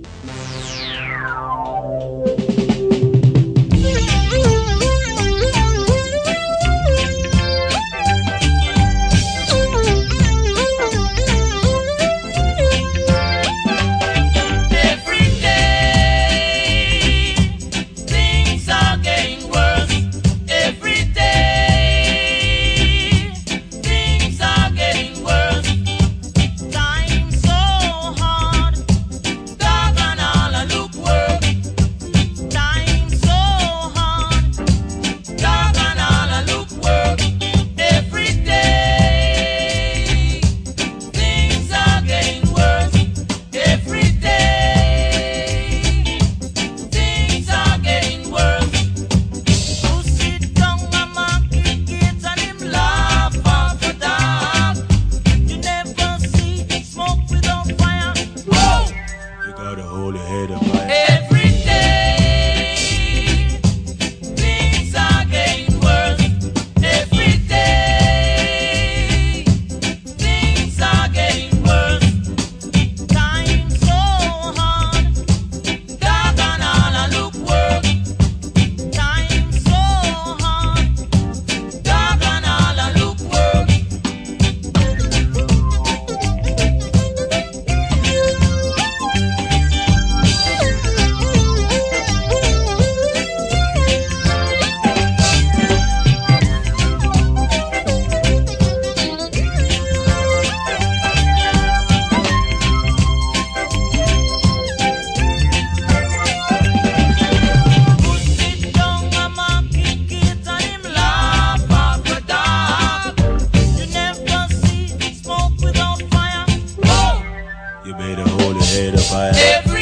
Thank you. You better hold your head up high.